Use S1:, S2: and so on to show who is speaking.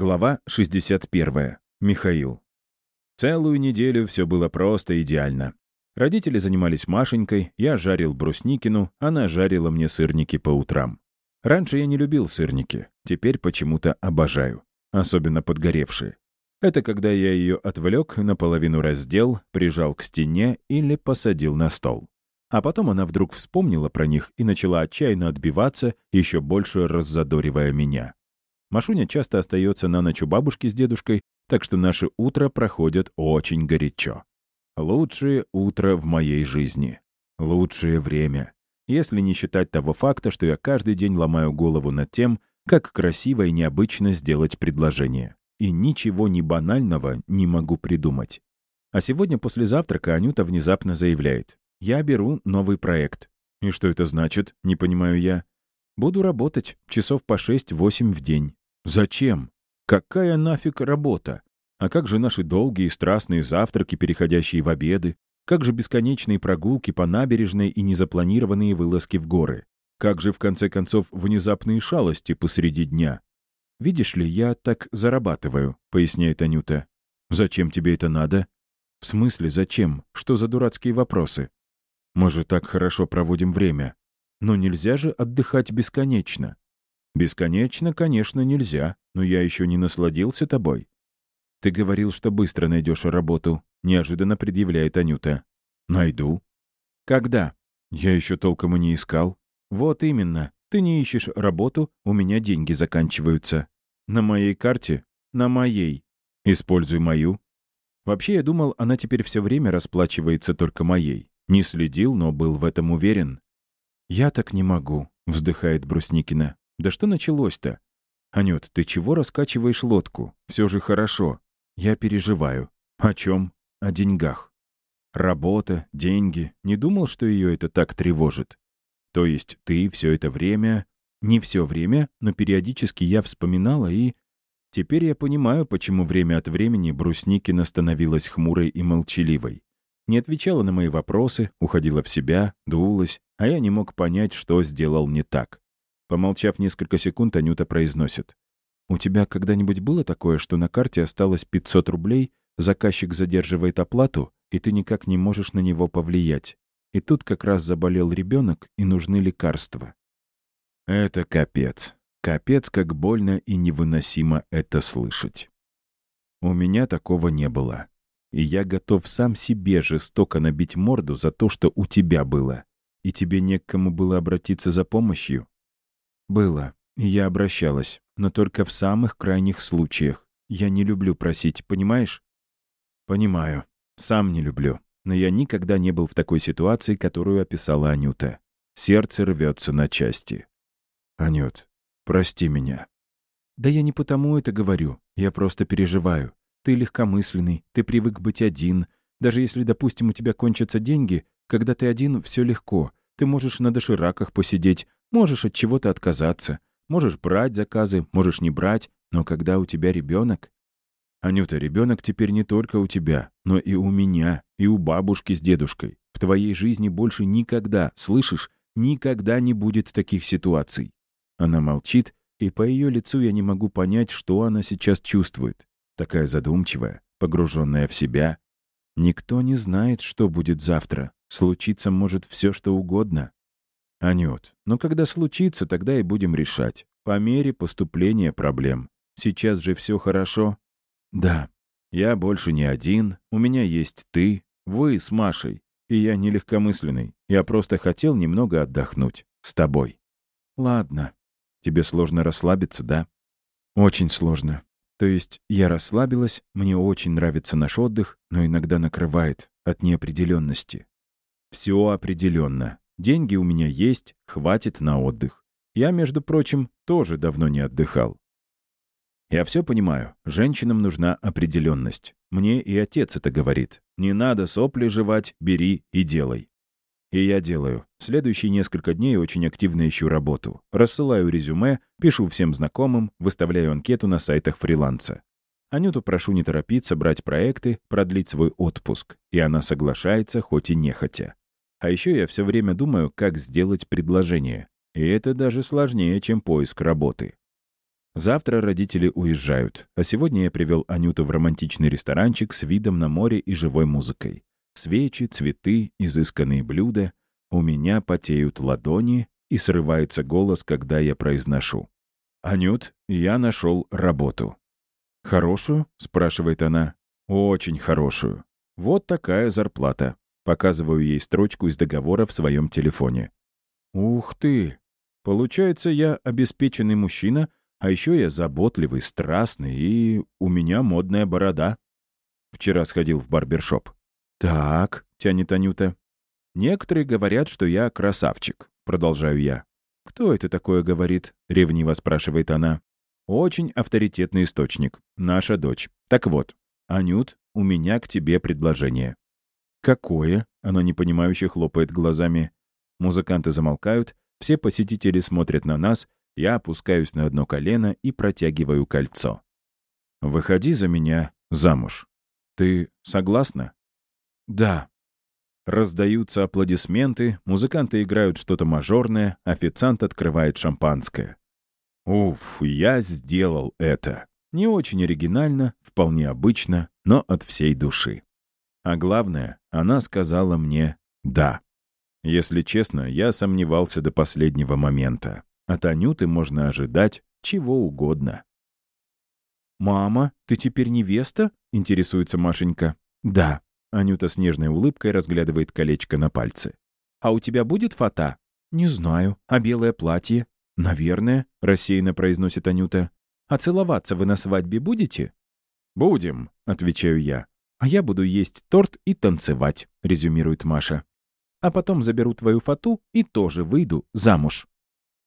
S1: Глава 61. Михаил. Целую неделю все было просто идеально. Родители занимались Машенькой, я жарил брусникину, она жарила мне сырники по утрам. Раньше я не любил сырники, теперь почему-то обожаю. Особенно подгоревшие. Это когда я ее отвлек, наполовину раздел, прижал к стене или посадил на стол. А потом она вдруг вспомнила про них и начала отчаянно отбиваться, еще больше раззадоривая меня. Машуня часто остается на ночь у бабушки с дедушкой, так что наши утра проходят очень горячо. Лучшее утро в моей жизни. Лучшее время. Если не считать того факта, что я каждый день ломаю голову над тем, как красиво и необычно сделать предложение. И ничего не банального не могу придумать. А сегодня после завтрака Анюта внезапно заявляет. «Я беру новый проект». «И что это значит?» — не понимаю я. «Буду работать часов по 6-8 в день. Зачем? Какая нафиг работа? А как же наши долгие и страстные завтраки, переходящие в обеды? Как же бесконечные прогулки по набережной и незапланированные вылазки в горы? Как же, в конце концов, внезапные шалости посреди дня? «Видишь ли, я так зарабатываю», — поясняет Анюта. «Зачем тебе это надо?» «В смысле, зачем? Что за дурацкие вопросы?» «Мы же так хорошо проводим время. Но нельзя же отдыхать бесконечно. Бесконечно, конечно, нельзя, но я еще не насладился тобой. Ты говорил, что быстро найдешь работу, неожиданно предъявляет Анюта. Найду. Когда? Я еще толком и не искал. Вот именно. Ты не ищешь работу, у меня деньги заканчиваются. На моей карте? На моей. Используй мою. Вообще, я думал, она теперь все время расплачивается только моей. Не следил, но был в этом уверен. «Я так не могу», — вздыхает Брусникина. Да что началось-то? Анют, ты чего раскачиваешь лодку? Все же хорошо. Я переживаю. О чем? О деньгах. Работа, деньги. Не думал, что ее это так тревожит. То есть ты все это время... Не все время, но периодически я вспоминала и... Теперь я понимаю, почему время от времени Брусникина становилась хмурой и молчаливой. Не отвечала на мои вопросы, уходила в себя, дулась, а я не мог понять, что сделал не так. Помолчав несколько секунд, Анюта произносит. «У тебя когда-нибудь было такое, что на карте осталось 500 рублей, заказчик задерживает оплату, и ты никак не можешь на него повлиять? И тут как раз заболел ребенок, и нужны лекарства». Это капец. Капец, как больно и невыносимо это слышать. У меня такого не было. И я готов сам себе жестоко набить морду за то, что у тебя было. И тебе не к кому было обратиться за помощью. Было. Я обращалась. Но только в самых крайних случаях. Я не люблю просить, понимаешь? Понимаю. Сам не люблю. Но я никогда не был в такой ситуации, которую описала Анюта. Сердце рвется на части. Анют, прости меня. Да я не потому это говорю. Я просто переживаю. Ты легкомысленный, ты привык быть один. Даже если, допустим, у тебя кончатся деньги, когда ты один, все легко. Ты можешь на дошираках посидеть, Можешь от чего-то отказаться, можешь брать заказы, можешь не брать, но когда у тебя ребенок... Анюта, ребенок теперь не только у тебя, но и у меня, и у бабушки с дедушкой. В твоей жизни больше никогда, слышишь, никогда не будет таких ситуаций. Она молчит, и по ее лицу я не могу понять, что она сейчас чувствует. Такая задумчивая, погруженная в себя. Никто не знает, что будет завтра. Случиться может все, что угодно. Анют, ну когда случится, тогда и будем решать. По мере поступления проблем. Сейчас же все хорошо? Да. Я больше не один, у меня есть ты, вы с Машей. И я не легкомысленный. Я просто хотел немного отдохнуть. С тобой. Ладно. Тебе сложно расслабиться, да? Очень сложно. То есть я расслабилась, мне очень нравится наш отдых, но иногда накрывает от неопределенности. Все определенно. Деньги у меня есть, хватит на отдых. Я, между прочим, тоже давно не отдыхал. Я все понимаю, женщинам нужна определенность. Мне и отец это говорит. Не надо сопли жевать, бери и делай. И я делаю. Следующие несколько дней очень активно ищу работу. Рассылаю резюме, пишу всем знакомым, выставляю анкету на сайтах фриланса. Анюту прошу не торопиться брать проекты, продлить свой отпуск. И она соглашается, хоть и нехотя. А еще я все время думаю, как сделать предложение. И это даже сложнее, чем поиск работы. Завтра родители уезжают, а сегодня я привел Анюту в романтичный ресторанчик с видом на море и живой музыкой. Свечи, цветы, изысканные блюда. У меня потеют ладони и срывается голос, когда я произношу. «Анют, я нашел работу». «Хорошую?» — спрашивает она. «Очень хорошую. Вот такая зарплата». Показываю ей строчку из договора в своем телефоне. «Ух ты! Получается, я обеспеченный мужчина, а еще я заботливый, страстный, и у меня модная борода». Вчера сходил в барбершоп. «Так», — тянет Анюта. «Некоторые говорят, что я красавчик», — продолжаю я. «Кто это такое говорит?» — ревниво спрашивает она. «Очень авторитетный источник. Наша дочь. Так вот, Анют, у меня к тебе предложение». «Какое?» — она непонимающе хлопает глазами. Музыканты замолкают, все посетители смотрят на нас, я опускаюсь на одно колено и протягиваю кольцо. «Выходи за меня замуж. Ты согласна?» «Да». Раздаются аплодисменты, музыканты играют что-то мажорное, официант открывает шампанское. Уф, я сделал это. Не очень оригинально, вполне обычно, но от всей души. А главное, она сказала мне «да». Если честно, я сомневался до последнего момента. От Анюты можно ожидать чего угодно. «Мама, ты теперь невеста?» — интересуется Машенька. «Да». Анюта с нежной улыбкой разглядывает колечко на пальце. «А у тебя будет фата?» «Не знаю. А белое платье?» «Наверное», — рассеянно произносит Анюта. «А целоваться вы на свадьбе будете?» «Будем», — отвечаю я. «А я буду есть торт и танцевать», — резюмирует Маша. «А потом заберу твою фату и тоже выйду замуж».